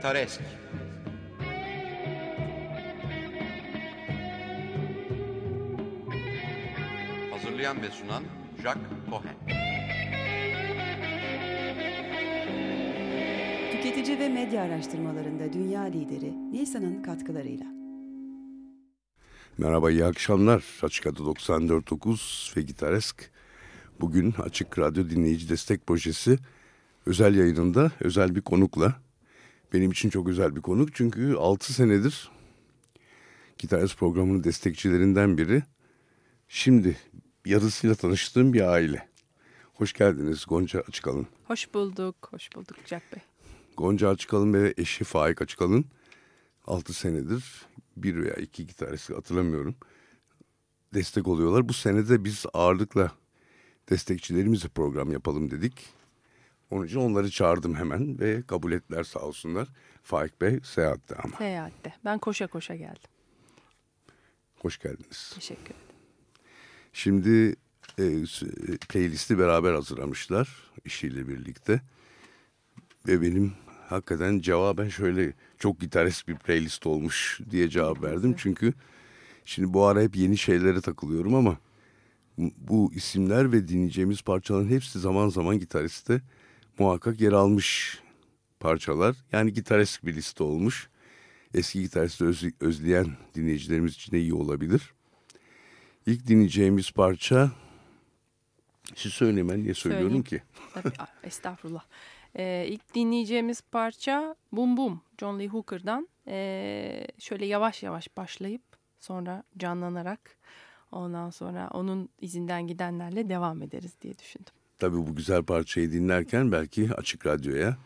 Vegetaresk Hazırlayan ve sunan Jack Cohen Tüketici ve medya araştırmalarında dünya lideri Nisan'ın katkılarıyla. Merhaba, iyi akşamlar. Açık Adı 94.9 ve Gitaresk. Bugün Açık Radyo Dinleyici Destek Projesi özel yayınında özel bir konukla. Benim için çok özel bir konuk çünkü 6 senedir Gitarist programının destekçilerinden biri. Şimdi yarısıyla tanıştığım bir aile. Hoş geldiniz Gonca Açıkalın. Hoş bulduk, hoş bulduk Jack Bey. Gonca Açıkalın ve eşi Faik Açıkalın 6 senedir bir veya iki gitarist hatırlamıyorum destek oluyorlar. Bu senede biz ağırlıkla destekçilerimizi program yapalım dedik. Onun için onları çağırdım hemen ve kabul ettiler sağ olsunlar. Faik Bey seyahatte ama. Seyahatte. Ben koşa koşa geldim. Hoş geldiniz. Teşekkür ederim. Şimdi e, playlisti beraber hazırlamışlar işiyle birlikte. Ve benim hakikaten cevaben şöyle çok gitarist bir playlist olmuş diye cevap verdim. Çünkü şimdi bu ara hep yeni şeylere takılıyorum ama bu isimler ve dinleyeceğimiz parçaların hepsi zaman zaman gitariste muhakkak yer almış parçalar. Yani gitarist bir liste olmuş. Eski gitaristi öz, özleyen dinleyicilerimiz için de iyi olabilir. İlk dinleyeceğimiz parça siz söyleyin ben niye söylüyorum Söyleyeyim. ki? Tabii, estağfurullah. Ee, ilk dinleyeceğimiz parça Boom Boom John Lee Hooker'dan ee, şöyle yavaş yavaş başlayıp sonra canlanarak ondan sonra onun izinden gidenlerle devam ederiz diye düşündüm. Tabii bu güzel parçayı dinlerken belki Açık Radyo'ya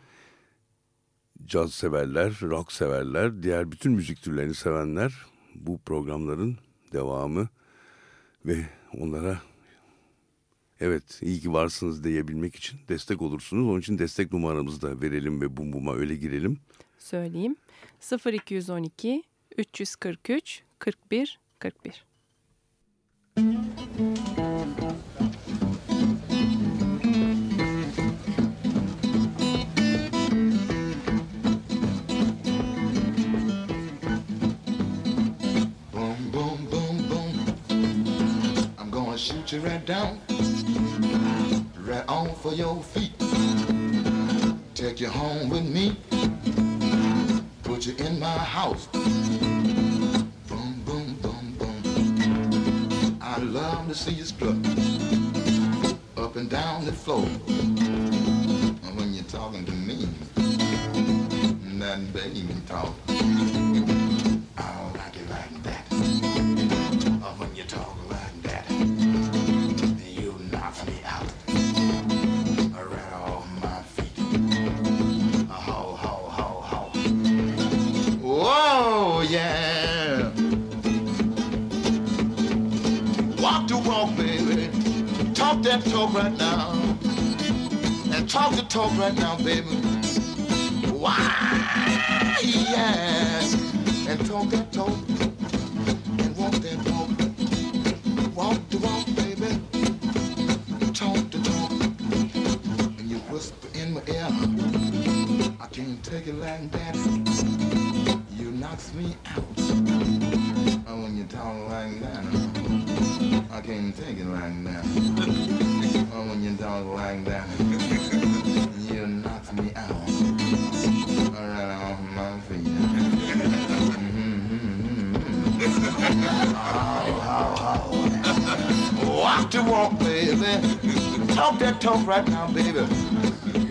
caz severler, rock severler, diğer bütün müzik türlerini sevenler bu programların devamı ve onlara evet iyi ki varsınız diyebilmek için destek olursunuz. Onun için destek numaramızı da verelim ve bum buma öyle girelim. Söyleyeyim 0212 343 41 41. Boom, right down, right on for your feet. Take you home with me, put you in my house. Boom, boom, boom, boom. I love to see you strut up and down the floor. When you're talking to me, that baby talk. That talk right now. And talk the talk right now, baby. Why, yeah. And talk that talk. And walk that walk. Walk the walk, baby. Talk the talk. And you whisper in my ear. I can't take it like that. Knocks me out. And when you talk like that, I can't take it like that. And when you talk like that, you knocks me out. Right off my feet. Mm-hmm. Walk the walk, baby. Talk that talk right now, baby.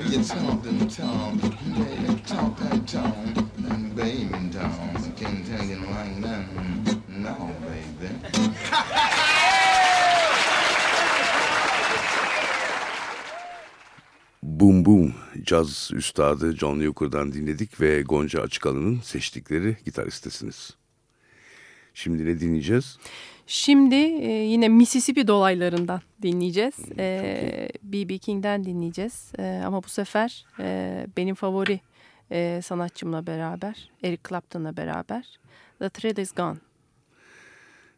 You talk that talk, baby. Talk that talk, and baby talk. İt like that. No, baby. Boom Boom caz üstadı John Hooker'dan dinledik ve Gonca Açıkalın'ın seçtikleri gitar listesiniz. Şimdi ne dinleyeceğiz? Şimdi e, yine Mississippi dolaylarından dinleyeceğiz. E, B.B. King'den dinleyeceğiz. E, ama bu sefer e, benim favori e, sanatçımla beraber, Eric Clapton'la beraber The Thrill Is Gone.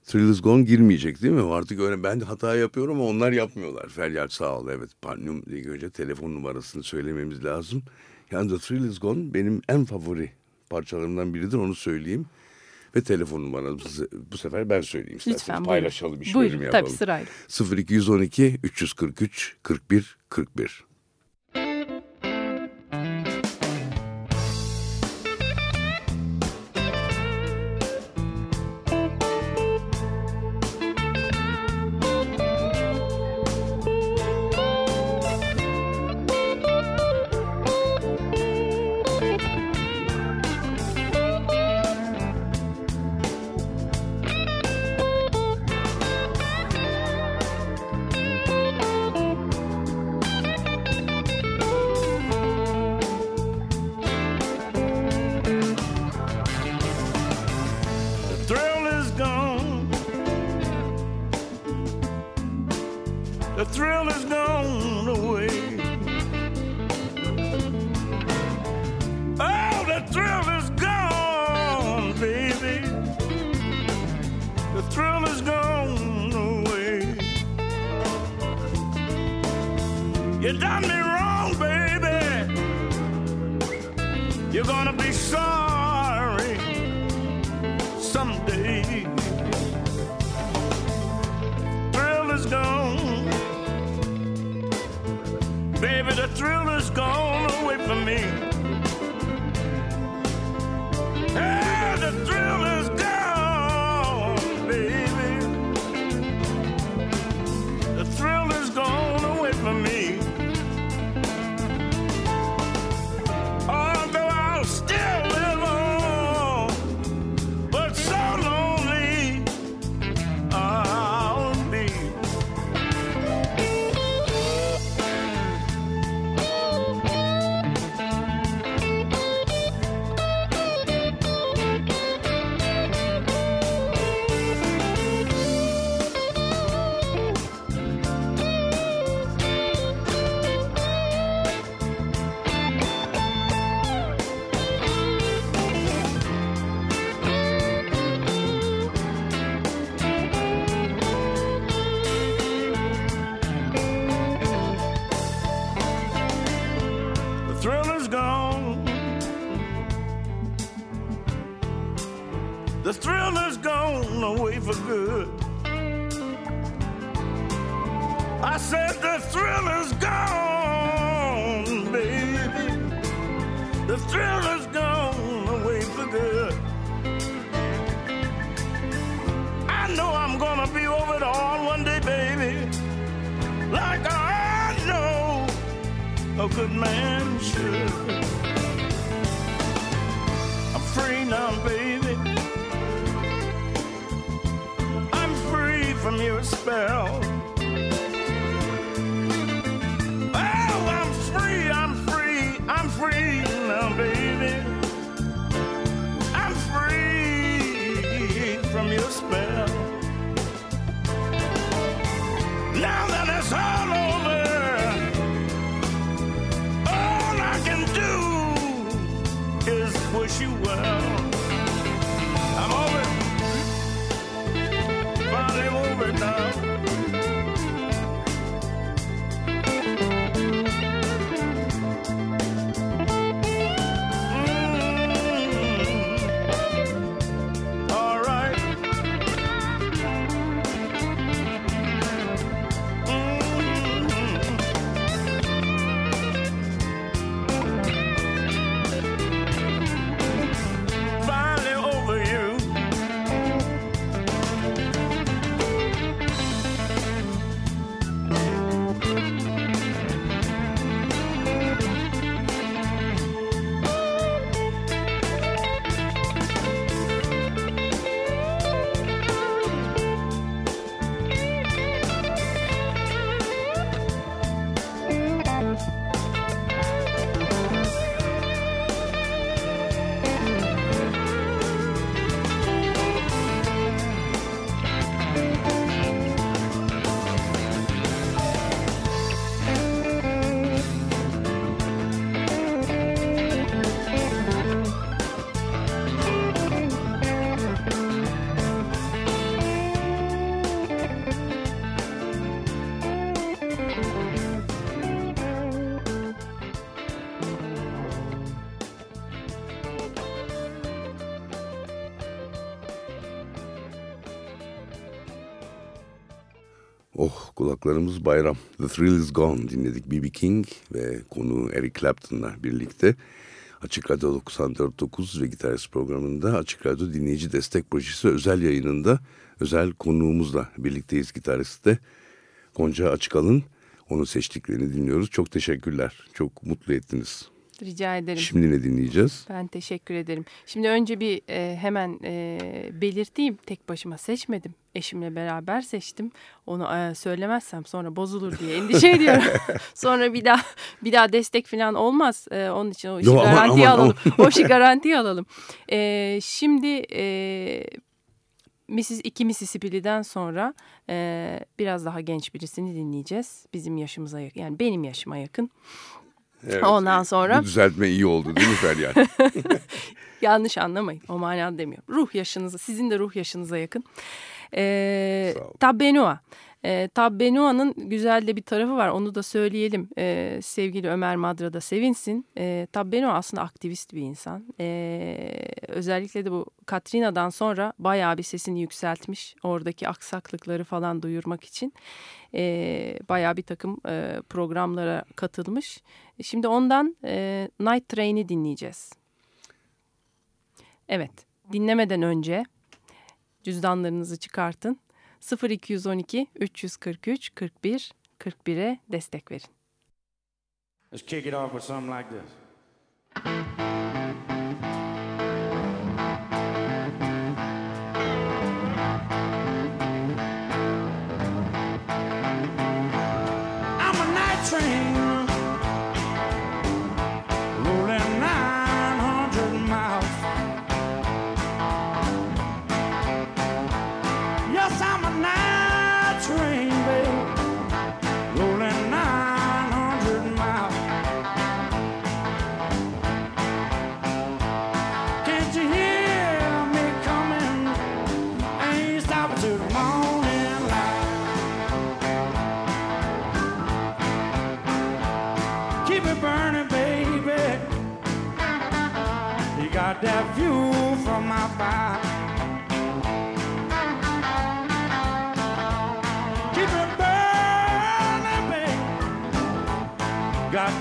Thrill Is Gone girmeyecek değil mi? Artık öyle ben hata yapıyorum ama onlar yapmıyorlar. Feryal sağ ol evet. Parnum ilk önce telefon numarasını söylememiz lazım. Yani The Thrill Is Gone benim en favori parçalarımdan biridir onu söyleyeyim. Ve telefon numaranızı bu sefer ben söyleyeyim isterseniz. Lütfen, paylaşalım buyurun. iş buyurun, bölümü. Tabii sırayla. 0212 343 41 41. Hilda's gone away for good. I said the thrill is gone, baby. The thrill is gone away for good. I know I'm gonna be over it all one day, baby. Like I know a good man should. Kulaklarımız bayram. The Thrill Is Gone dinledik. B.B. King ve konu Eric Clapton'la birlikte. Açık Radyo 94.9 ve Gitarist programında Açık Radyo Dinleyici Destek Projesi özel yayınında özel konuğumuzla birlikteyiz gitaristte. Gonca Açıkalın onu seçtiklerini dinliyoruz. Çok teşekkürler. Çok mutlu ettiniz. Rica ederim. Şimdi ne dinleyeceğiz? Ben teşekkür ederim. Şimdi önce bir e, hemen e, belirteyim. Tek başıma seçmedim. Eşimle beraber seçtim. Onu e, söylemezsem sonra bozulur diye endişe ediyorum. sonra bir daha bir daha destek falan olmaz. E, onun için o işi Yo, garantiye aman, alalım. o işi garantiye alalım. E, şimdi e, Mrs. 2 Mississippi'den sonra e, biraz daha genç birisini dinleyeceğiz. Bizim yaşımıza yakın. Yani benim yaşıma yakın. Evet, Ondan sonra Bu düzeltme iyi oldu değil mi Feryal? yanlış anlamayın. O manada demiyorum. Ruh yaşınıza, sizin de ruh yaşınıza yakın. Ee, Sağ Tabbenua. Ee, Tabbenua'nın güzel de bir tarafı var. Onu da söyleyelim. Ee, sevgili Ömer Madra da sevinsin. Ee, Tabbenua aslında aktivist bir insan. Ee, özellikle de bu Katrina'dan sonra bayağı bir sesini yükseltmiş. Oradaki aksaklıkları falan duyurmak için. Ee, bayağı bir takım e, programlara katılmış. Şimdi ondan e, Night Train'i dinleyeceğiz. Evet, dinlemeden önce cüzdanlarınızı çıkartın. 0212 343 41 41'e destek verin. Let's kick it off with something like this.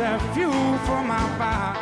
have fuel for my fire.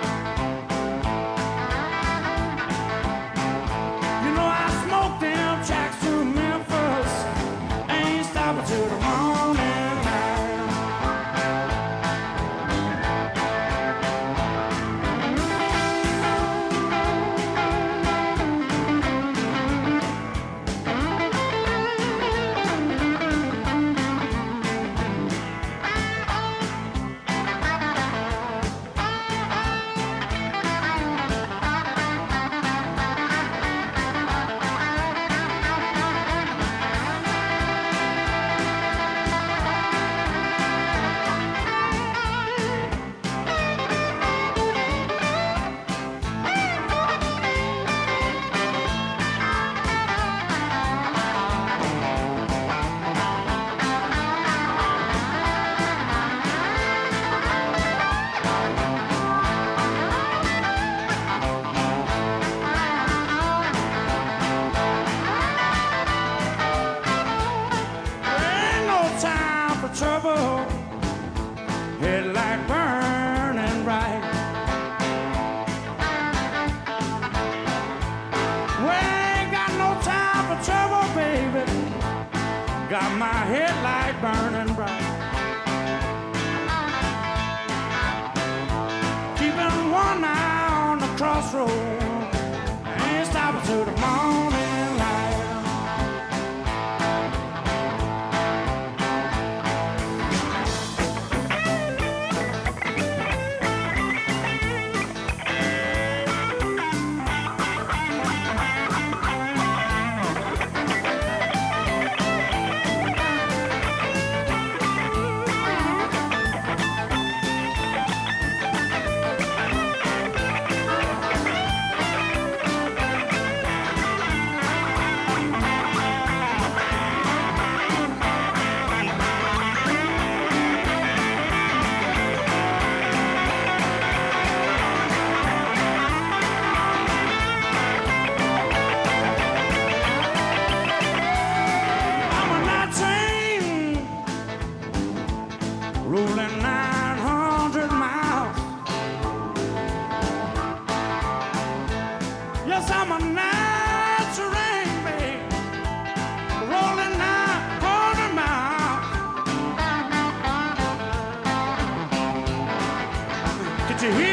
You hear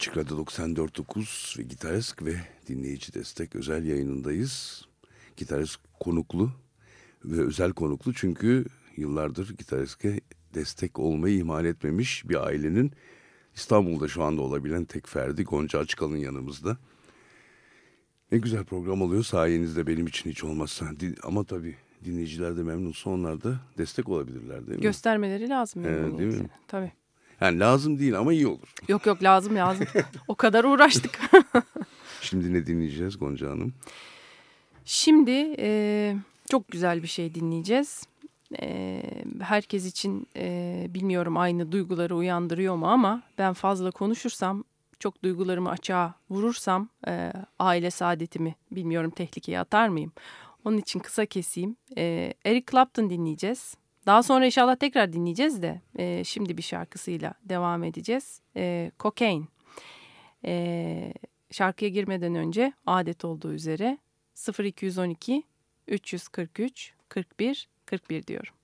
Açık Radyo 94.9 ve gitarist ve dinleyici destek özel yayınındayız. Gitarist konuklu ve özel konuklu çünkü yıllardır gitariste destek olmayı ihmal etmemiş bir ailenin İstanbul'da şu anda olabilen tek ferdi Gonca Açkal'ın yanımızda. Ne güzel program oluyor sayenizde benim için hiç olmazsa. Ama tabii dinleyiciler de memnunsa onlar da destek olabilirler değil mi? Göstermeleri lazım. Memnuniyeti. değil mi? Tabii. Yani lazım değil ama iyi olur. Yok yok lazım lazım. o kadar uğraştık. Şimdi ne dinleyeceğiz Gonca Hanım? Şimdi e, çok güzel bir şey dinleyeceğiz. E, herkes için e, bilmiyorum aynı duyguları uyandırıyor mu ama ben fazla konuşursam, çok duygularımı açığa vurursam e, aile saadetimi bilmiyorum tehlikeye atar mıyım? Onun için kısa keseyim. E, Eric Clapton dinleyeceğiz. Daha sonra inşallah tekrar dinleyeceğiz de e, şimdi bir şarkısıyla devam edeceğiz. E, Cocaine. E, şarkıya girmeden önce adet olduğu üzere 0212 343 41 41 diyorum.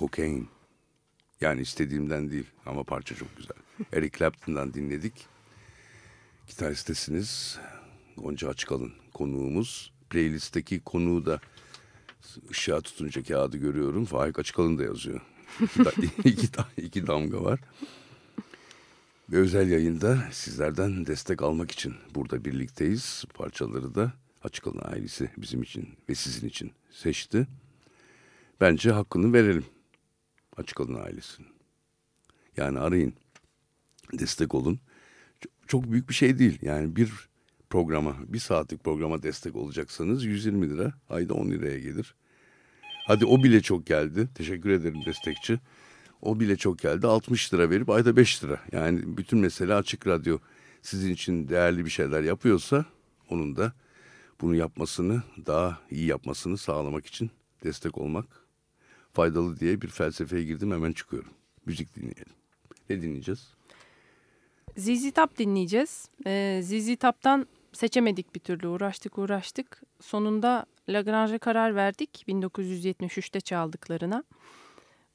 Cocaine. Yani istediğimden değil ama parça çok güzel. Eric Clapton'dan dinledik. Gitaristesiniz. Gonca Açıkalın konuğumuz. Playlist'teki konuğu da ışığa tutunca kağıdı görüyorum. Faik Açıkalın da yazıyor. İki, iki, iki damga var. Ve özel yayında sizlerden destek almak için burada birlikteyiz. Parçaları da Açıkalın ailesi bizim için ve sizin için seçti. Bence hakkını verelim Açıkalın ailesinin. Yani arayın, destek olun. Çok büyük bir şey değil. Yani bir programa, bir saatlik programa destek olacaksanız 120 lira, ayda 10 liraya gelir. Hadi o bile çok geldi. Teşekkür ederim destekçi. O bile çok geldi. 60 lira verip ayda 5 lira. Yani bütün mesele açık radyo sizin için değerli bir şeyler yapıyorsa onun da bunu yapmasını daha iyi yapmasını sağlamak için destek olmak faydalı diye bir felsefeye girdim hemen çıkıyorum. Müzik dinleyelim. Ne dinleyeceğiz? ZZ Top dinleyeceğiz. Ee, ZZ Top'tan seçemedik bir türlü uğraştık uğraştık. Sonunda Lagrange'a karar verdik 1973'te çaldıklarına.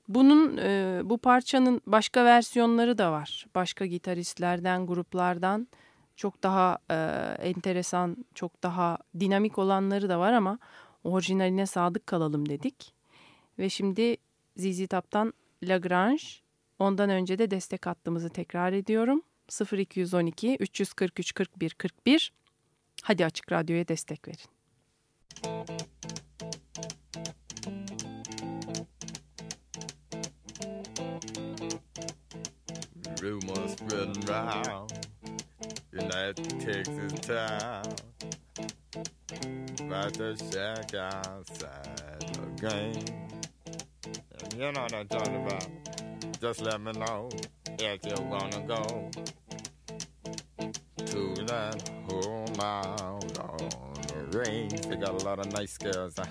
Bunun e, bu parçanın başka versiyonları da var. Başka gitaristlerden, gruplardan çok daha e, enteresan, çok daha dinamik olanları da var ama orijinaline sadık kalalım dedik. Ve şimdi ZZ Top'tan Lagrange, ondan önce de destek hattımızı tekrar ediyorum. 0212 343 41 41. Hadi Açık Radyo'ya destek verin. Rumors spreading round United Texas town About the shack outside the game you know what I'm talking oh. about Just let me know if you wanna go To that home out on the range They got a lot of nice girls huh?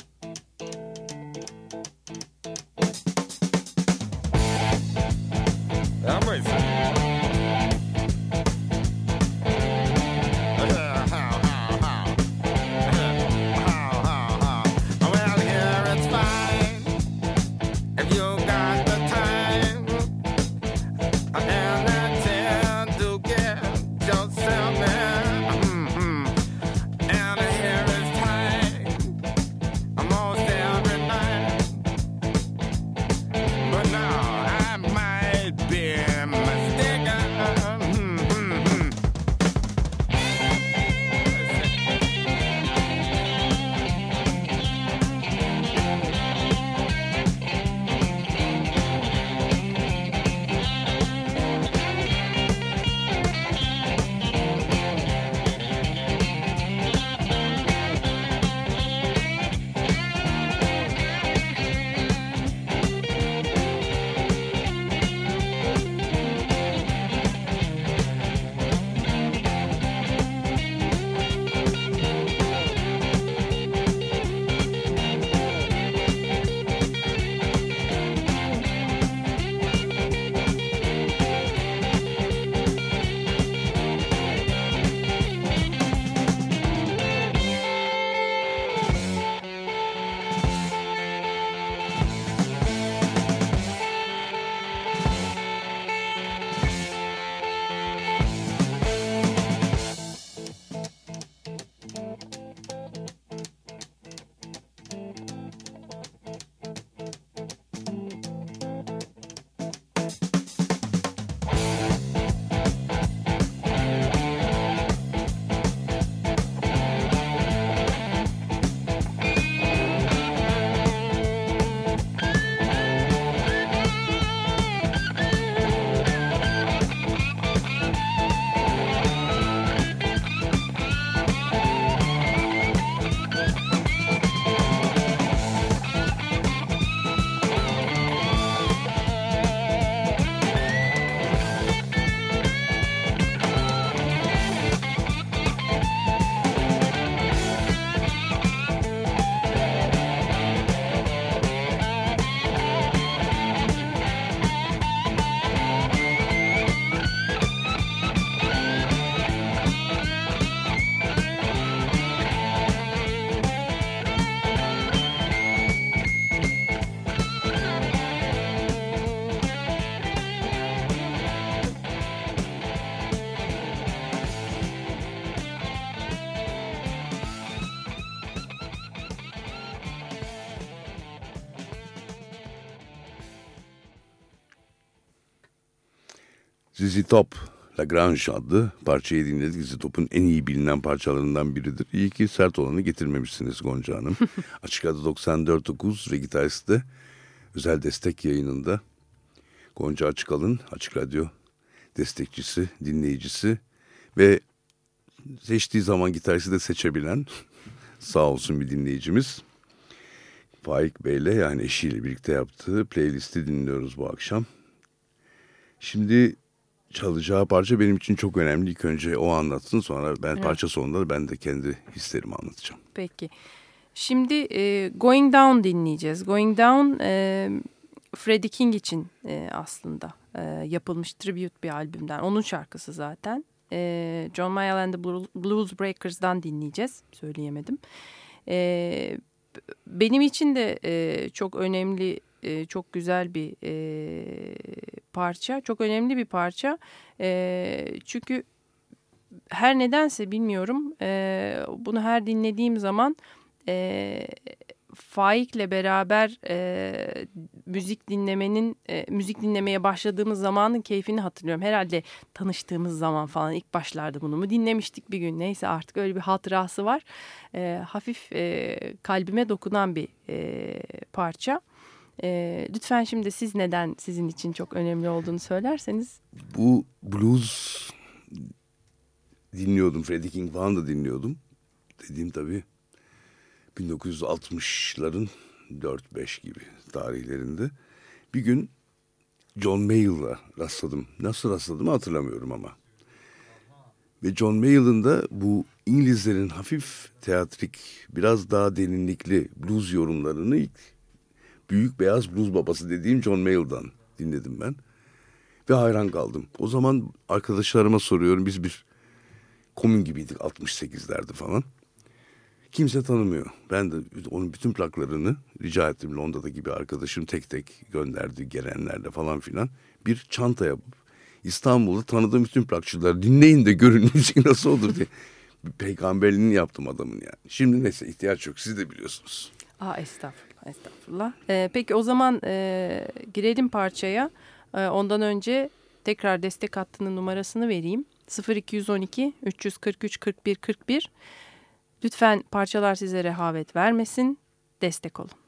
Top, La Grange adlı parçayı dinledik. ZZ Top'un en iyi bilinen parçalarından biridir. İyi ki sert olanı getirmemişsiniz Gonca Hanım. Açık Radyo 94.9 ve gitarist de özel destek yayınında Gonca Açıkalın, Açık Radyo destekçisi, dinleyicisi ve seçtiği zaman gitaristi de seçebilen sağ olsun bir dinleyicimiz. Faik Bey'le yani eşiyle birlikte yaptığı playlisti dinliyoruz bu akşam. Şimdi çalacağı parça benim için çok önemli. İlk önce o anlatsın sonra ben Evet. parça sonunda ben de kendi hislerimi anlatacağım. Peki. Şimdi e, Going Down dinleyeceğiz. Going Down e, Freddie King için e, aslında e, yapılmış tribute bir albümden. Onun şarkısı zaten. E, John Mayall and the Blu- Blues Breakers'dan dinleyeceğiz. Söyleyemedim. E, benim için de e, çok önemli, e, çok güzel bir e, parça. Çok önemli bir parça. E, çünkü her nedense bilmiyorum. e, bunu her dinlediğim zaman e, Faik'le beraber e, müzik dinlemenin e, müzik dinlemeye başladığımız zamanın keyfini hatırlıyorum. Herhalde tanıştığımız zaman falan ilk başlarda bunu mu dinlemiştik bir gün neyse artık öyle bir hatırası var. E, hafif e, kalbime dokunan bir e, parça. E, lütfen şimdi siz neden sizin için çok önemli olduğunu söylerseniz. Bu blues dinliyordum. Freddie King falan da dinliyordum. Dediğim tabii 1960'ların 4-5 gibi tarihlerinde. Bir gün John Mayall'la rastladım. Nasıl rastladım hatırlamıyorum ama. Ve John Mayall'ın da bu İngilizlerin hafif teatrik, biraz daha derinlikli blues yorumlarını ilk büyük beyaz blues babası dediğim John Mayall'dan dinledim ben. Ve hayran kaldım. O zaman arkadaşlarıma soruyorum. Biz bir komün gibiydik 68'lerde falan. Kimse tanımıyor. Ben de onun bütün plaklarını rica ettim Londra'daki bir arkadaşım tek tek gönderdi gelenlerle falan filan. Bir çanta yapıp İstanbul'da tanıdığım bütün plakçılar dinleyin de görün müzik nasıl olur diye. Peygamberliğini yaptım adamın yani. Şimdi neyse ihtiyaç yok siz de biliyorsunuz. Aa estağfurullah estağfurullah. Ee, peki o zaman e, girelim parçaya. Ee, ondan önce tekrar destek hattının numarasını vereyim. 0212 343 41 41. Lütfen parçalar size rehavet vermesin. Destek olun.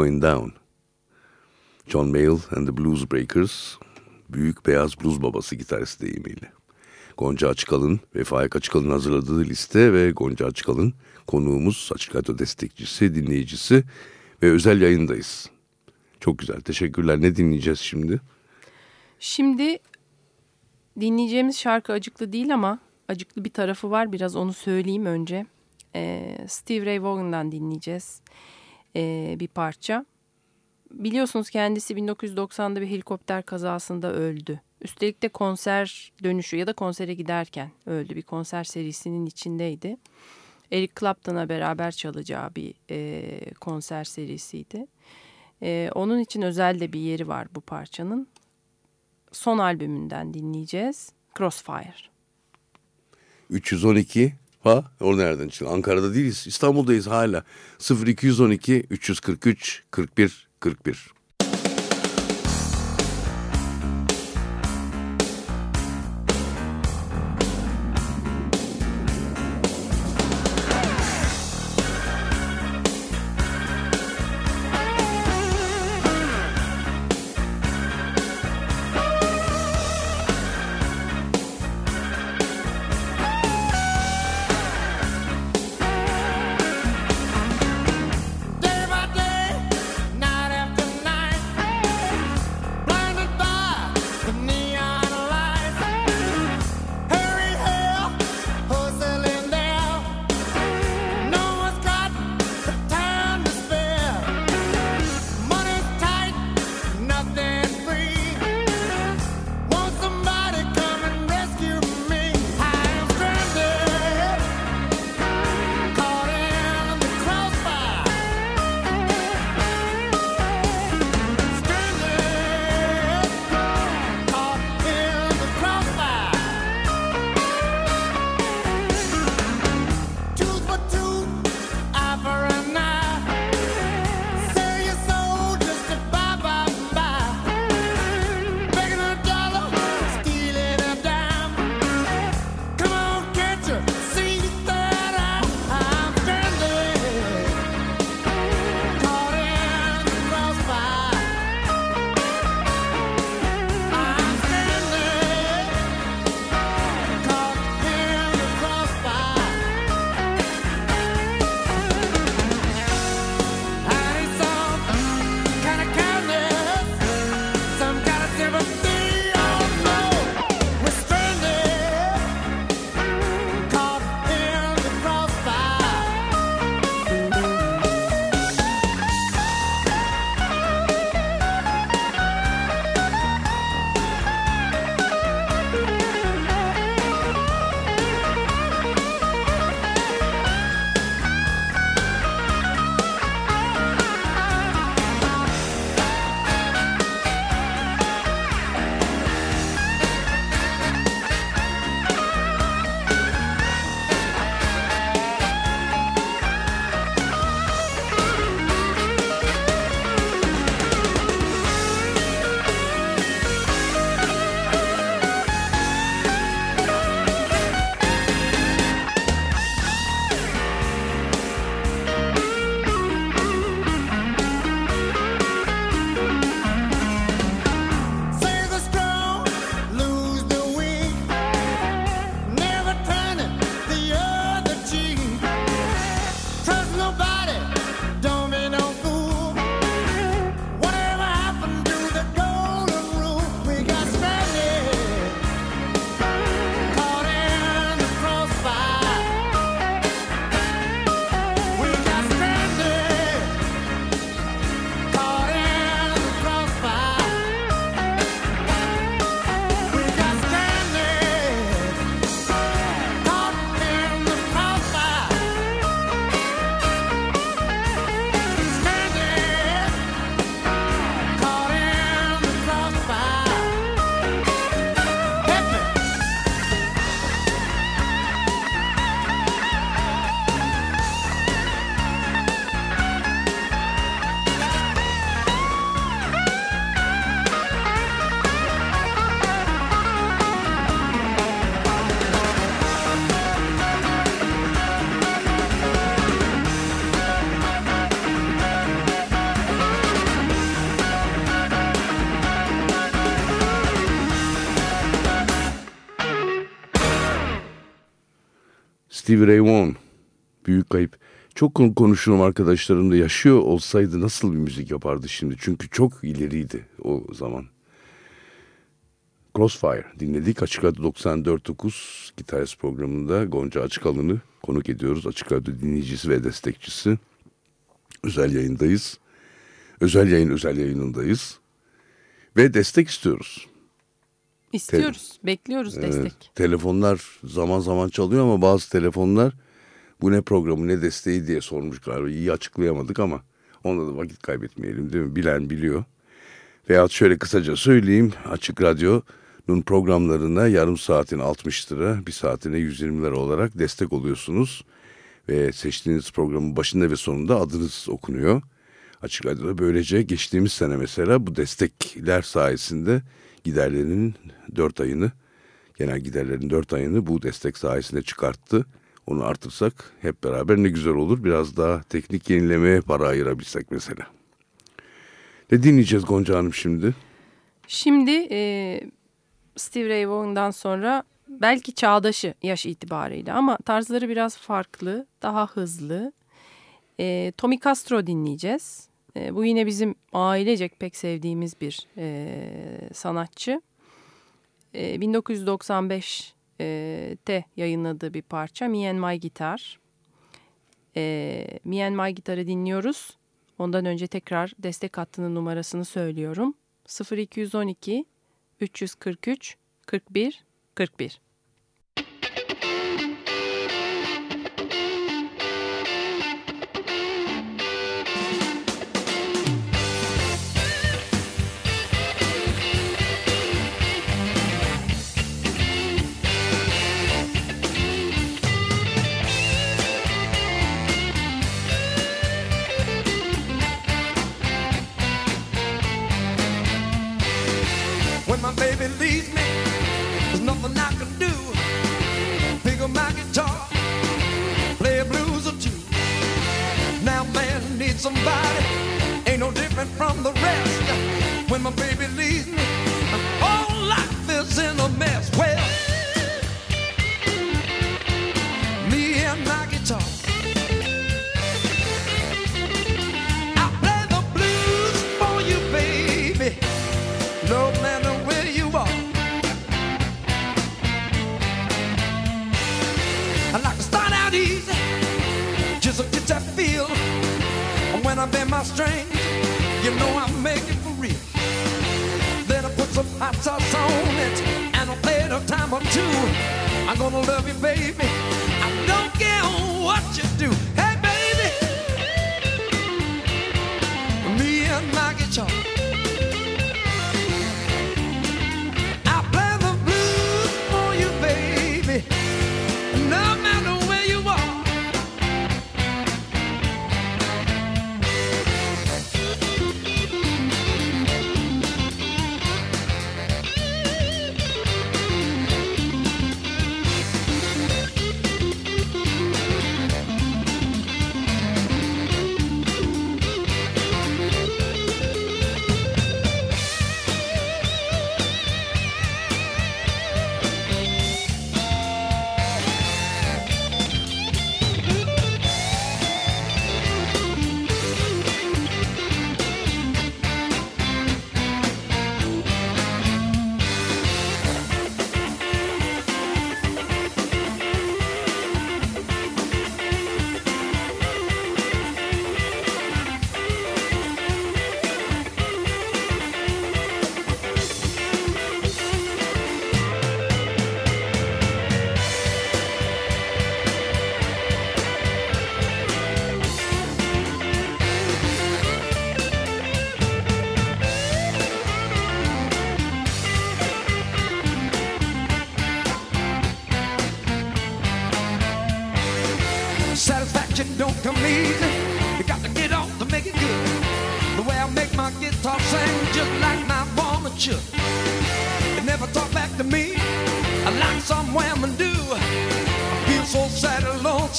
Going Down. John Mayall and the Blues Breakers, büyük beyaz blues babası gitarist deyimiyle. Gonca Açıkal'ın ve Faik Açıkal'ın hazırladığı liste ve Gonca Açıkal'ın konuğumuz, Açık Radyo destekçisi, dinleyicisi ve özel yayındayız. Çok güzel, teşekkürler. Ne dinleyeceğiz şimdi? Şimdi dinleyeceğimiz şarkı acıklı değil ama acıklı bir tarafı var. Biraz onu söyleyeyim önce. Ee, Steve Ray Vaughan'dan dinleyeceğiz ee, bir parça. Biliyorsunuz kendisi 1990'da bir helikopter kazasında öldü. Üstelik de konser dönüşü ya da konsere giderken öldü. Bir konser serisinin içindeydi. Eric Clapton'a beraber çalacağı bir e, konser serisiydi. E, onun için özel de bir yeri var bu parçanın. Son albümünden dinleyeceğiz. Crossfire. 312 ha o nereden çıktı? Ankara'da değiliz. İstanbul'dayız hala. 0212 343 41 41. Stevie Ray Vaughan. Büyük kayıp. Çok kon- konuşurum arkadaşlarımla yaşıyor olsaydı nasıl bir müzik yapardı şimdi. Çünkü çok ileriydi o zaman. Crossfire dinledik. Açık Radyo 94.9 Gitarist programında Gonca Açıkalın'ı konuk ediyoruz. Açık Radyo dinleyicisi ve destekçisi. Özel yayındayız. Özel yayın özel yayınındayız. Ve destek istiyoruz. İstiyoruz, bekliyoruz Evet, destek. telefonlar zaman zaman çalıyor ama bazı telefonlar bu ne programı ne desteği diye sormuş galiba. İyi açıklayamadık ama onda da vakit kaybetmeyelim değil mi? Bilen biliyor. Veyahut şöyle kısaca söyleyeyim. Açık Radyo'nun programlarına yarım saatin 60 lira, bir saatine 120 lira olarak destek oluyorsunuz. Ve seçtiğiniz programın başında ve sonunda adınız okunuyor. Açık Radyo'da böylece geçtiğimiz sene mesela bu destekler sayesinde giderlerinin 4 ayını, genel giderlerin 4 ayını bu destek sayesinde çıkarttı. Onu artırsak hep beraber ne güzel olur. Biraz daha teknik yenilemeye para ayırabilsek mesela. Ne dinleyeceğiz Gonca Hanım şimdi? Şimdi e, Steve Ray Vaughan'dan sonra belki çağdaşı yaş itibariyle ama tarzları biraz farklı, daha hızlı. E, Tommy Castro dinleyeceğiz. E, bu yine bizim ailecek pek sevdiğimiz bir e, sanatçı. E, 1995'te yayınladığı bir parça Me and My Guitar. E, Me and My Guitar'ı dinliyoruz. Ondan önce tekrar destek hattının numarasını söylüyorum. 0212 343 41 41.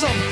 and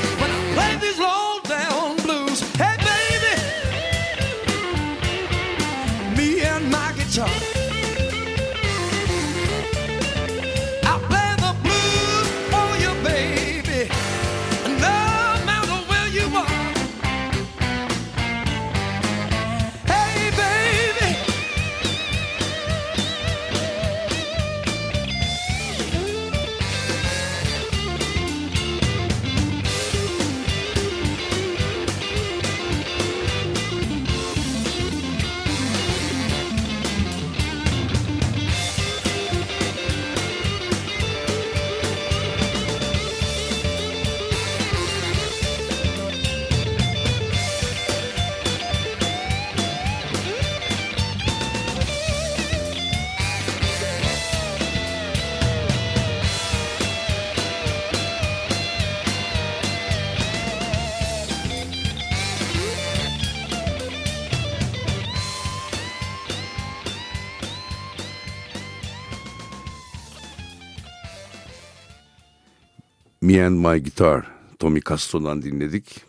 Me and My Guitar Tommy Castro'dan dinledik.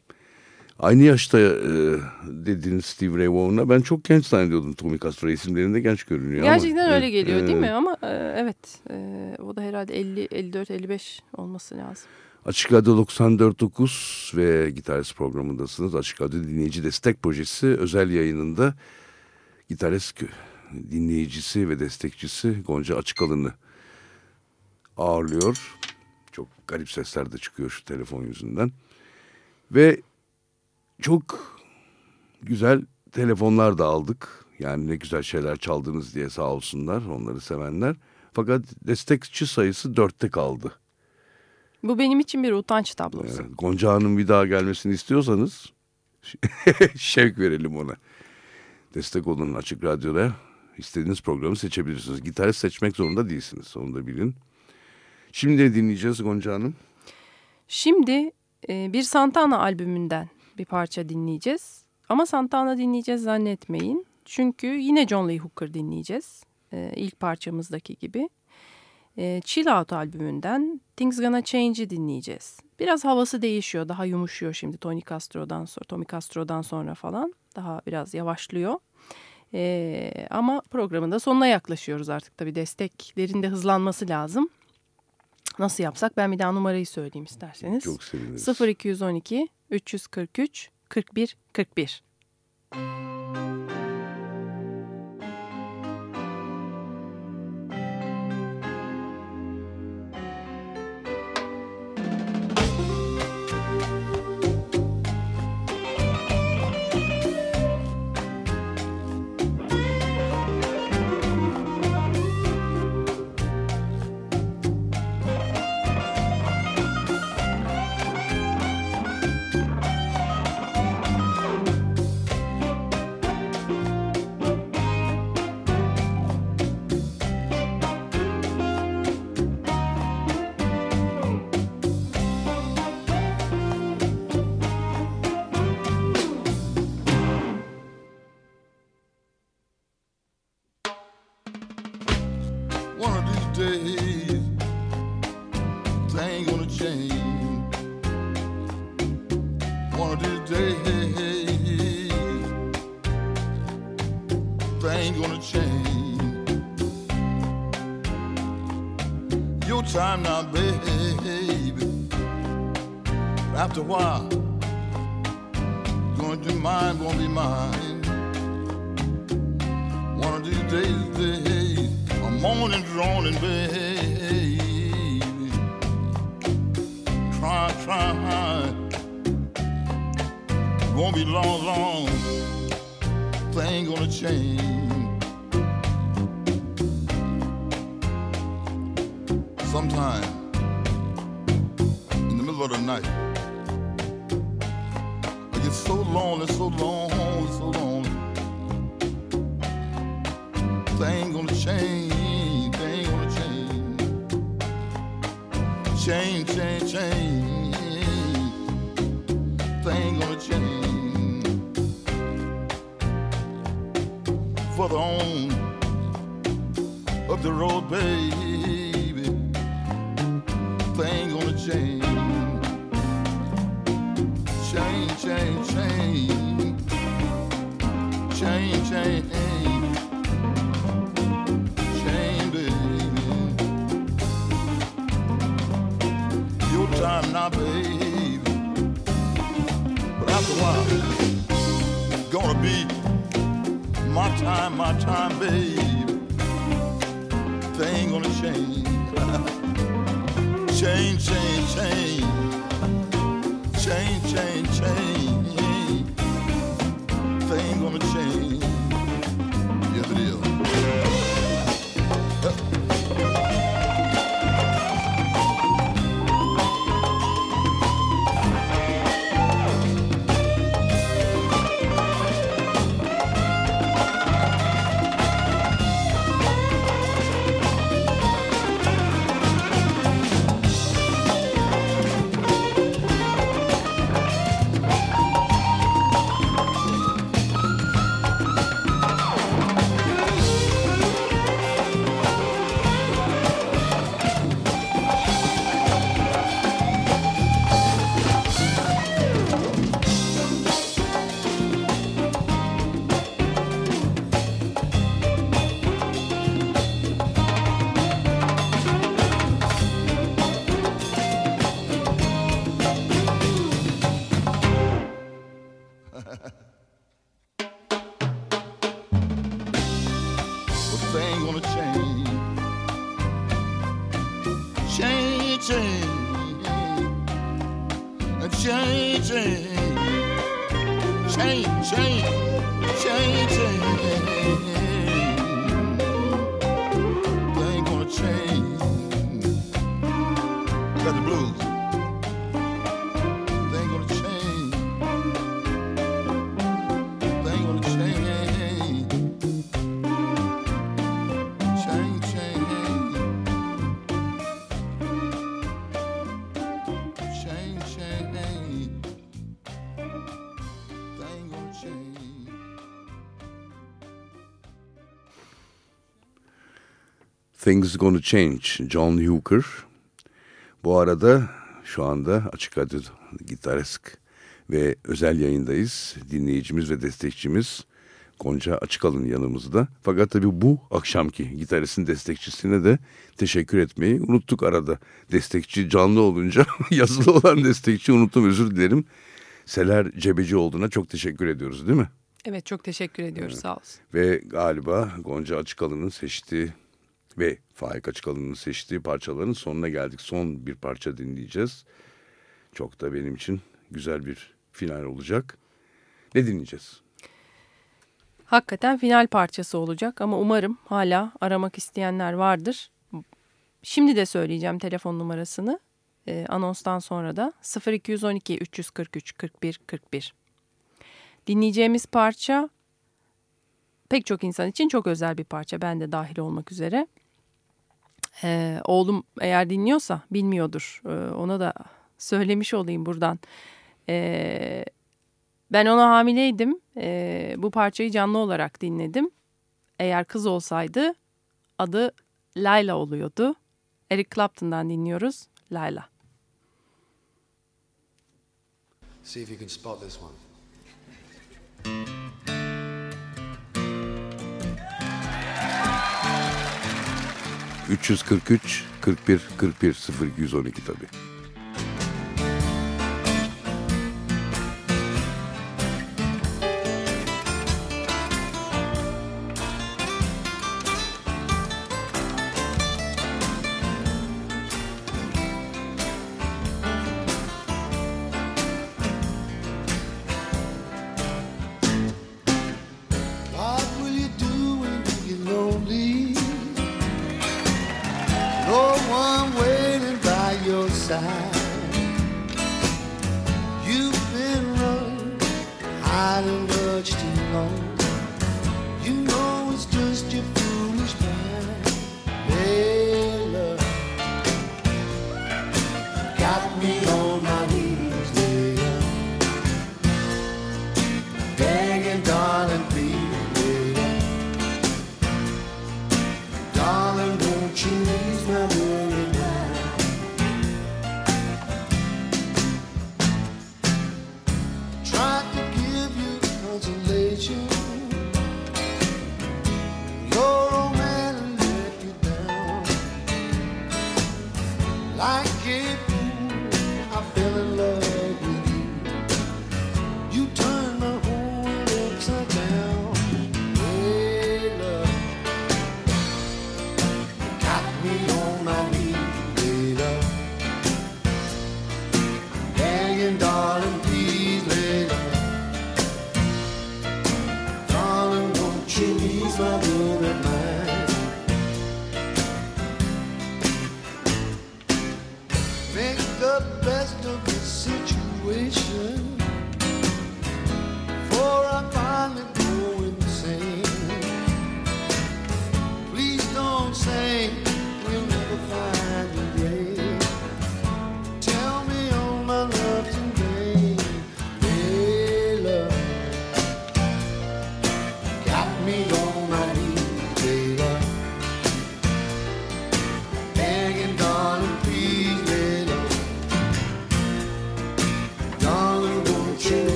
Aynı yaşta e, dediğiniz Steve Ray Vaughan'a ben çok genç zannediyordum Tommy Castro isimlerinde genç görünüyor Gerçekten ama, öyle geliyor değil e, mi? Ama e, evet e, o da herhalde 50, 54, 55 olması lazım. Açık Radyo 94.9 ve Gitarist programındasınız. Açık Radyo Dinleyici Destek Projesi özel yayınında gitarist dinleyicisi ve destekçisi Gonca Açıkalın'ı ağırlıyor. Çok garip sesler de çıkıyor şu telefon yüzünden. Ve çok güzel telefonlar da aldık. Yani ne güzel şeyler çaldınız diye sağ olsunlar onları sevenler. Fakat destekçi sayısı dörtte kaldı. Bu benim için bir utanç tablosu. Evet, Gonca Hanım bir daha gelmesini istiyorsanız şevk verelim ona. Destek olun Açık Radyo'da. İstediğiniz programı seçebilirsiniz. Gitarist seçmek zorunda değilsiniz. Onu da bilin. Şimdi dinleyeceğiz Gonca Hanım. Şimdi e, bir Santana albümünden bir parça dinleyeceğiz. Ama Santana dinleyeceğiz zannetmeyin. Çünkü yine John Lee Hooker dinleyeceğiz. E, ilk parçamızdaki gibi. E, Chill Out albümünden Things Gonna Change'i dinleyeceğiz. Biraz havası değişiyor. Daha yumuşuyor şimdi Tony Castro'dan sonra, Tommy Castro'dan sonra falan. Daha biraz yavaşlıyor. E, ama programın da sonuna yaklaşıyoruz artık. Tabii desteklerin de hızlanması lazım. Nasıl yapsak? Ben bir daha numarayı söyleyeyim isterseniz. Çok seviniriz. 0212 343 41 41. middle of the night, I get so lonely, so lonely, so lonely thing gonna change, thing gonna change. Change, change, change. Thing gonna change. Further on up the road, baby. Thing gonna change. Change, change, change. Change, change. Change, baby. Your time now, baby. But after while, gonna be my time, my time, baby. Thing gonna change. change, change, change. Change, change, change. Thing gonna change. Things Gonna Change, John Hooker. Bu arada şu anda Açık Radyo Gitaresk ve özel yayındayız. Dinleyicimiz ve destekçimiz Gonca Açıkalın yanımızda. Fakat tabii bu akşamki gitaristin destekçisine de teşekkür etmeyi unuttuk arada. Destekçi canlı olunca yazılı olan destekçi unuttum özür dilerim. Seler Cebeci olduğuna çok teşekkür ediyoruz değil mi? Evet çok teşekkür ediyoruz sağ olsun. Ve galiba Gonca Açıkalın'ın seçtiği ve Faik Açıkalın'ın seçtiği parçaların sonuna geldik. Son bir parça dinleyeceğiz. Çok da benim için güzel bir final olacak. Ne dinleyeceğiz? Hakikaten final parçası olacak ama umarım hala aramak isteyenler vardır. Şimdi de söyleyeceğim telefon numarasını e, anonstan sonra da 0212 343 41 41. Dinleyeceğimiz parça pek çok insan için çok özel bir parça. Ben de dahil olmak üzere. Ee, oğlum eğer dinliyorsa bilmiyordur. Ee, ona da söylemiş olayım buradan. Ee, ben ona hamileydim. Ee, bu parçayı canlı olarak dinledim. Eğer kız olsaydı adı Layla oluyordu. Eric Clapton'dan dinliyoruz. Layla. See if you can spot this one. 343 41 41 0212 tabii.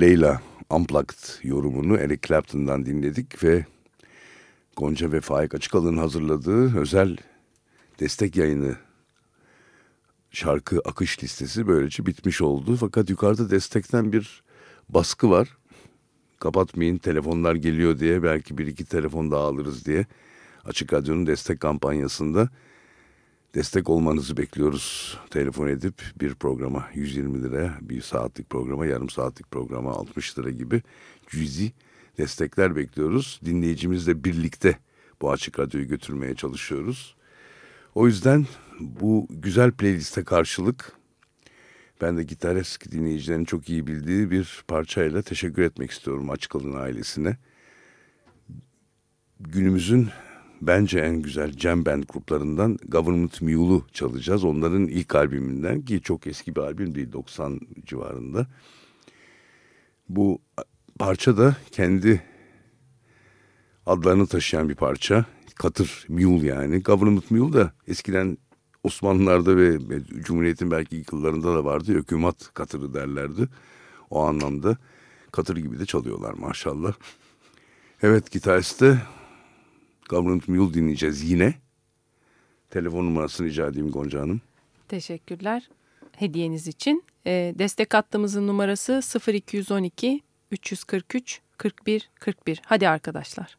Leyla Unplugged yorumunu Eric Clapton'dan dinledik ve Gonca ve Faik Açıkalın hazırladığı özel destek yayını şarkı akış listesi böylece bitmiş oldu. Fakat yukarıda destekten bir baskı var. Kapatmayın telefonlar geliyor diye belki bir iki telefon daha alırız diye Açık Radyo'nun destek kampanyasında destek olmanızı bekliyoruz. Telefon edip bir programa 120 lira, bir saatlik programa, yarım saatlik programa 60 lira gibi cüzi destekler bekliyoruz. Dinleyicimizle birlikte bu Açık Radyo'yu götürmeye çalışıyoruz. O yüzden bu güzel playliste karşılık ben de gitaresk dinleyicilerin çok iyi bildiği bir parçayla teşekkür etmek istiyorum Açıkalın ailesine. Günümüzün bence en güzel jam band gruplarından Government Mule'u çalacağız. Onların ilk albümünden ki çok eski bir albüm değil 90 civarında. Bu parça da kendi adlarını taşıyan bir parça. Katır Mule yani. Government Mule da eskiden Osmanlılar'da ve Cumhuriyet'in belki ilk yıllarında da vardı. Hükümet katırı derlerdi. O anlamda katır gibi de çalıyorlar maşallah. Evet gitariste Government Mule dinleyeceğiz yine. Telefon numarasını rica edeyim Gonca Hanım. Teşekkürler hediyeniz için. E, destek hattımızın numarası 0212 343 41 41. Hadi arkadaşlar.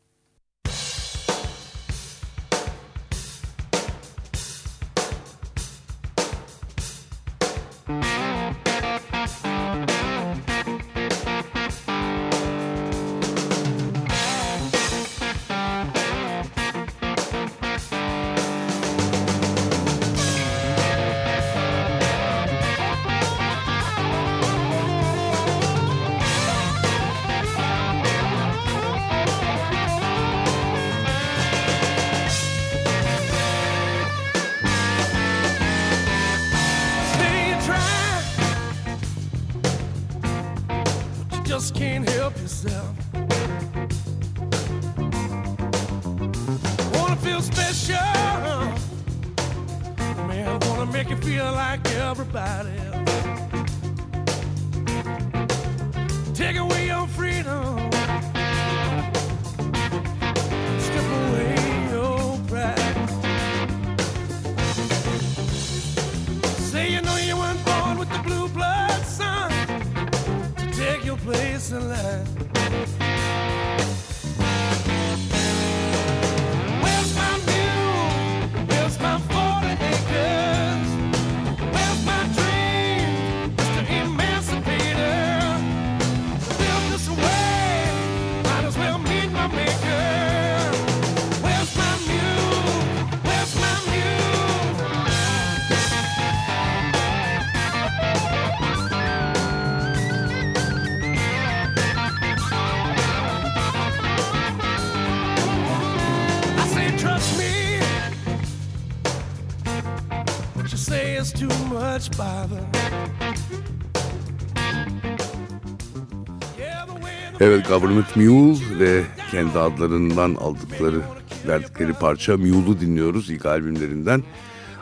Evet Government Mule ve kendi adlarından aldıkları verdikleri parça Mule'u dinliyoruz ilk albümlerinden.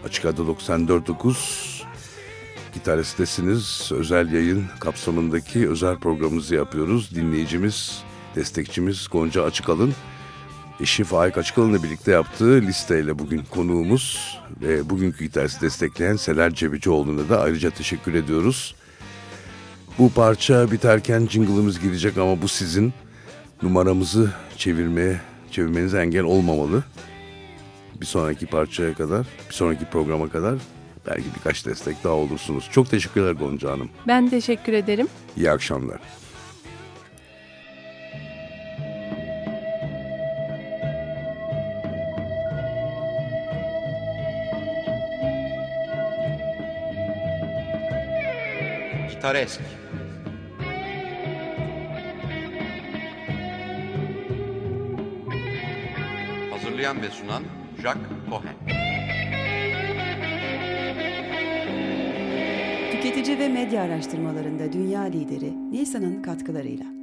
Açık Radyo 94.9 gitaristesiniz. Özel yayın kapsamındaki özel programımızı yapıyoruz. Dinleyicimiz, destekçimiz Gonca Açıkalın. Eşi Faik Açıkalın'la birlikte yaptığı listeyle bugün konuğumuz ve bugünkü gitaristi destekleyen Seler Cebicioğlu'na da ayrıca teşekkür ediyoruz. Bu parça biterken jingle'ımız girecek ama bu sizin numaramızı çevirmeye, çevirmenize engel olmamalı. Bir sonraki parçaya kadar, bir sonraki programa kadar belki birkaç destek daha olursunuz. Çok teşekkürler Gonca Hanım. Ben teşekkür ederim. İyi akşamlar. Gitaresk. Hazırlayan ve sunan Jack Cohen. Tüketici ve medya araştırmalarında dünya lideri Nisan'ın katkılarıyla.